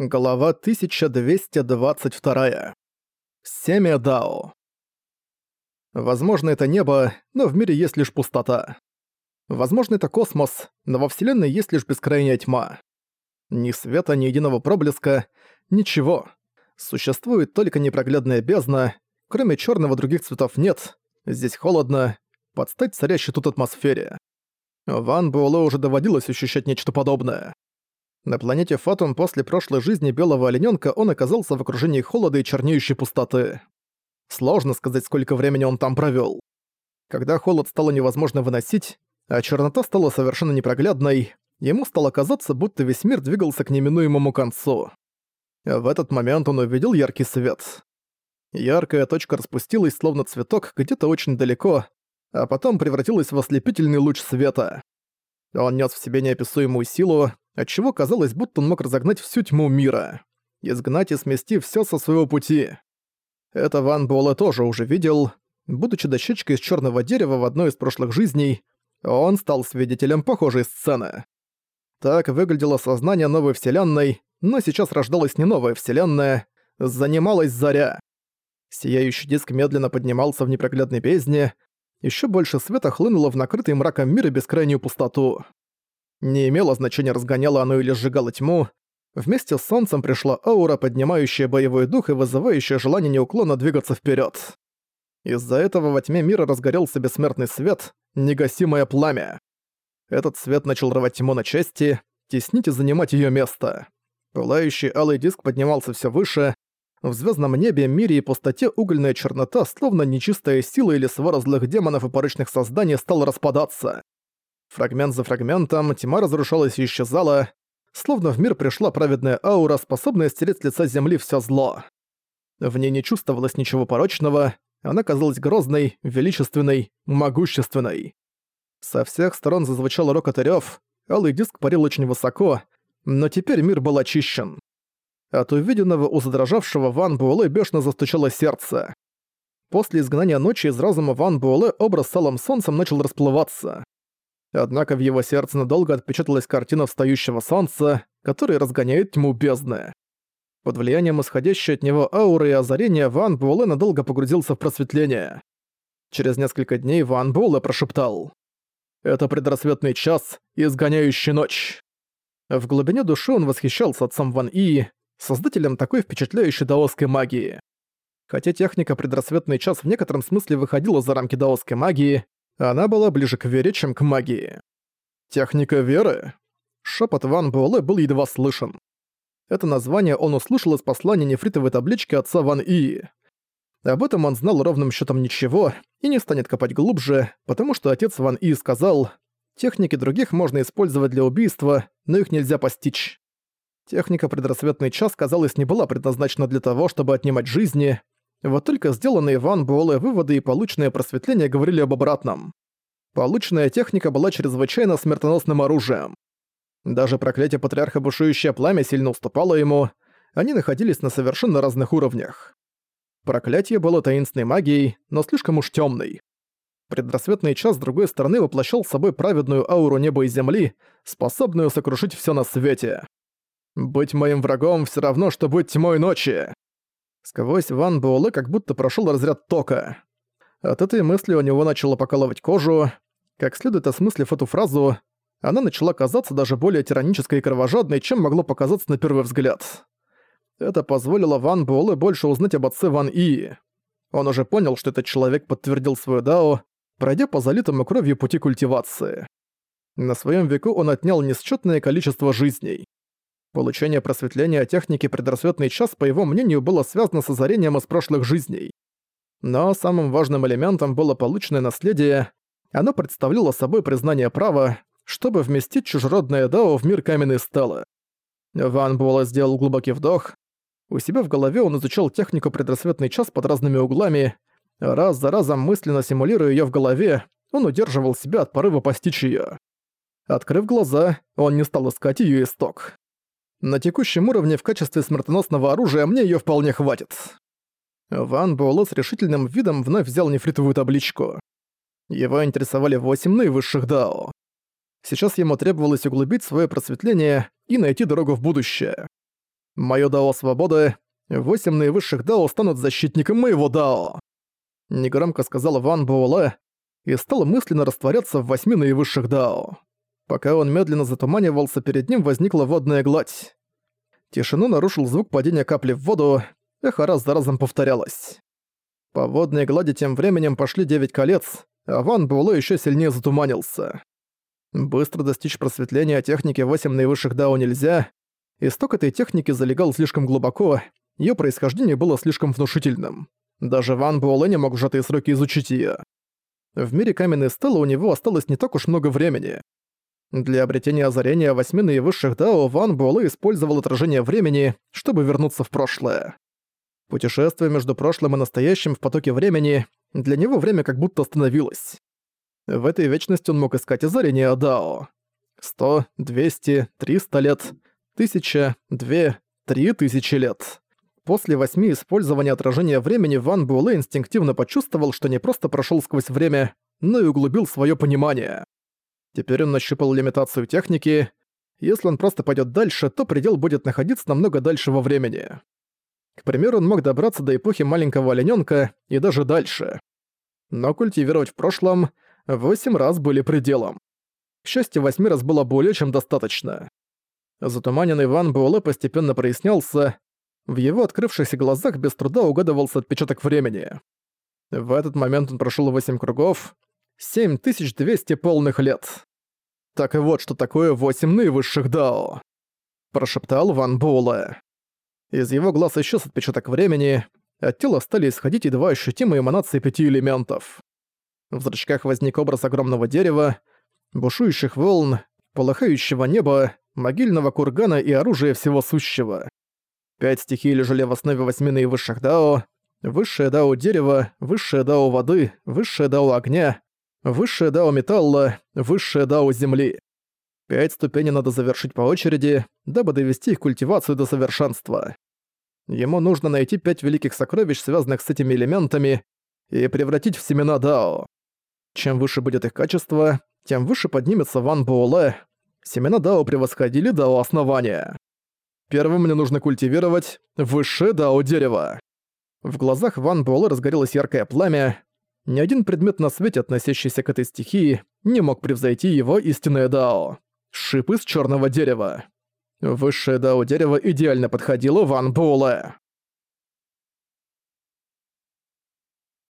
Глава 1222. Семя Дао. Возможно, это небо, но в мире есть лишь пустота. Возможно, это космос, но во Вселенной есть лишь бескрайняя тьма. Ни света, ни единого проблеска, ничего. Существует только непроглядная бездна, кроме черного других цветов нет, здесь холодно, подстать царящей тут атмосфере. Ван Буэлэ уже доводилось ощущать нечто подобное. На планете Фатум после прошлой жизни белого оленёнка он оказался в окружении холода и чернеющей пустоты. Сложно сказать, сколько времени он там провёл. Когда холод стало невозможно выносить, а чернота стала совершенно непроглядной, ему стало казаться, будто весь мир двигался к неминуемому концу. В этот момент он увидел яркий свет. Яркая точка распустилась, словно цветок, где-то очень далеко, а потом превратилась в ослепительный луч света. Он нес в себе неописуемую силу, отчего казалось, будто он мог разогнать всю тьму мира. Изгнать и смести все со своего пути. Это Ван Буэлэ тоже уже видел. Будучи дощечкой из черного дерева в одной из прошлых жизней, он стал свидетелем похожей сцены. Так выглядело сознание новой вселенной, но сейчас рождалась не новая вселенная, занималась заря. Сияющий диск медленно поднимался в непроглядной бездне, еще больше света хлынуло в накрытый мраком мир и бескрайнюю пустоту. Не имело значения, разгоняло оно или сжигало тьму. Вместе с солнцем пришла аура, поднимающая боевой дух и вызывающая желание неуклонно двигаться вперед. Из-за этого во тьме мира разгорелся бессмертный свет, негасимое пламя. Этот свет начал рвать тьму на части, теснить и занимать ее место. Пылающий алый диск поднимался все выше. В звездном небе, мире и пустоте угольная чернота, словно нечистая сила или свора злых демонов и порочных созданий, стала распадаться. Фрагмент за фрагментом тьма разрушалась и исчезала, словно в мир пришла праведная аура, способная стереть с лица земли все зло. В ней не чувствовалось ничего порочного, она казалась грозной, величественной, могущественной. Со всех сторон зазвучал рокот и алый диск парил очень высоко, но теперь мир был очищен. От увиденного у задрожавшего Ван Буэлэ бешено застучало сердце. После изгнания ночи из разума Ван Буэлэ образ с солнцем начал расплываться. Однако в его сердце надолго отпечаталась картина встающего солнца, который разгоняет тьму бездны. Под влиянием исходящей от него ауры и озарения Ван Буэлэ надолго погрузился в просветление. Через несколько дней Ван Буэлэ прошептал «Это предрассветный час, изгоняющий ночь». В глубине души он восхищался отцом Ван И, создателем такой впечатляющей даосской магии. Хотя техника предрассветный час в некотором смысле выходила за рамки даосской магии, она была ближе к вере, чем к магии. Техника веры? Шепот Ван Буэлэ был едва слышен. Это название он услышал из послания нефритовой таблички отца Ван И. Об этом он знал ровным счетом ничего и не станет копать глубже, потому что отец Ван И сказал, техники других можно использовать для убийства, но их нельзя постичь. Техника предрассветный час, казалось, не была предназначена для того, чтобы отнимать жизни, вот только сделанные Ван Буэлэ выводы и полученное просветление говорили об обратном. Полученная техника была чрезвычайно смертоносным оружием. Даже проклятие Патриарха Бушующее Пламя сильно уступало ему, они находились на совершенно разных уровнях. Проклятие было таинственной магией, но слишком уж темной. Предрассветный час с другой стороны воплощал собой праведную ауру неба и земли, способную сокрушить все на свете. «Быть моим врагом все равно, что быть тьмой ночи!» Сквозь Ван Буэлэ как будто прошел разряд тока. От этой мысли у него начало покалывать кожу. Как следует осмыслив эту фразу, она начала казаться даже более тиранической и кровожадной, чем могло показаться на первый взгляд. Это позволило Ван Буэлэ больше узнать об отце Ван И. Он уже понял, что этот человек подтвердил свою дао, пройдя по залитому кровью пути культивации. На своем веку он отнял несчетное количество жизней. Получение просветления техники предрассветный час, по его мнению, было связано с озарением из прошлых жизней. Но самым важным элементом было полученное наследие. Оно представляло собой признание права, чтобы вместить чужеродное дао в мир каменной стелы. Ван Буэлэ сделал глубокий вдох. У себя в голове он изучал технику предрассветный час под разными углами. Раз за разом мысленно симулируя её в голове, он удерживал себя от порыва постичь её. Открыв глаза, он не стал искать её исток. На текущем уровне в качестве смертоносного оружия мне её вполне хватит. Ван Буэлэ с решительным видом вновь взял нефритовую табличку. Его интересовали восемь наивысших дао. Сейчас ему требовалось углубить своё просветление и найти дорогу в будущее. Моё дао свободы, восемь наивысших дао станут защитником моего дао. Негромко сказал Ван Буэлэ и стал мысленно растворяться в восьми наивысших дао. Пока он медленно затуманивался, перед ним возникла водная гладь. Тишину нарушил звук падения капли в воду, эхо раз за разом повторялось. По водной глади тем временем пошли девять колец, а Ван Буэлэ ещё сильнее затуманился. Быстро достичь просветления техники 8 наивысших дао нельзя. Исток этой техники залегал слишком глубоко, её происхождение было слишком внушительным. Даже Ван Буэлэ не мог в сроки изучить её. В мире каменной стелы у него осталось не так уж много времени. Для обретения озарения восьми наивысших дао Ван Буэлэ использовал отражение времени, чтобы вернуться в прошлое. Путешествие между прошлым и настоящим в потоке времени, для него время как будто остановилось. В этой вечности он мог искать озарение Дао. Сто, двести, триста лет, тысяча, две, три тысячи лет. После восьми использования отражения времени Ван Буэлэ инстинктивно почувствовал, что не просто прошел сквозь время, но и углубил свое понимание. Теперь он нащупал лимитацию техники. Если он просто пойдет дальше, то предел будет находиться намного дальше во времени. К примеру, он мог добраться до эпохи маленького оленёнка и даже дальше. Но культивировать в прошлом восемь раз были пределом. К счастью, восьми раз было более чем достаточно. Затуманенный Ван Буэлэ постепенно прояснялся, в его открывшихся глазах без труда угадывался отпечаток времени. В этот момент он прошел восемь кругов, 7200 полных лет. Так и вот, что такое восемь наивысших дао. Прошептал Ван Буэлэ. Из его глаз исчез отпечаток времени, от тела стали исходить едва ощутимые эманации пяти элементов. В зрачках возник образ огромного дерева, бушующих волн, полыхающего неба, могильного кургана и оружия всего сущего. Пять стихий лежали в основе восьми наивысших дао, высшее дао дерева, высшее дао воды, высшее дао огня, высшее дао металла, высшее дао земли. Пять ступеней надо завершить по очереди, дабы довести их культивацию до совершенства. Ему нужно найти пять великих сокровищ, связанных с этими элементами, и превратить в семена дао. Чем выше будет их качество, тем выше поднимется Ван Буэлэ. Семена дао превосходили дао основания. Первым мне нужно культивировать высшее дао дерево. В глазах Ван Буэлэ разгорелось яркое пламя. Ни один предмет на свете, относящийся к этой стихии, не мог превзойти его истинное дао. Шип из черного дерева. Высшее дао дерево идеально подходило Ван Буэлэ.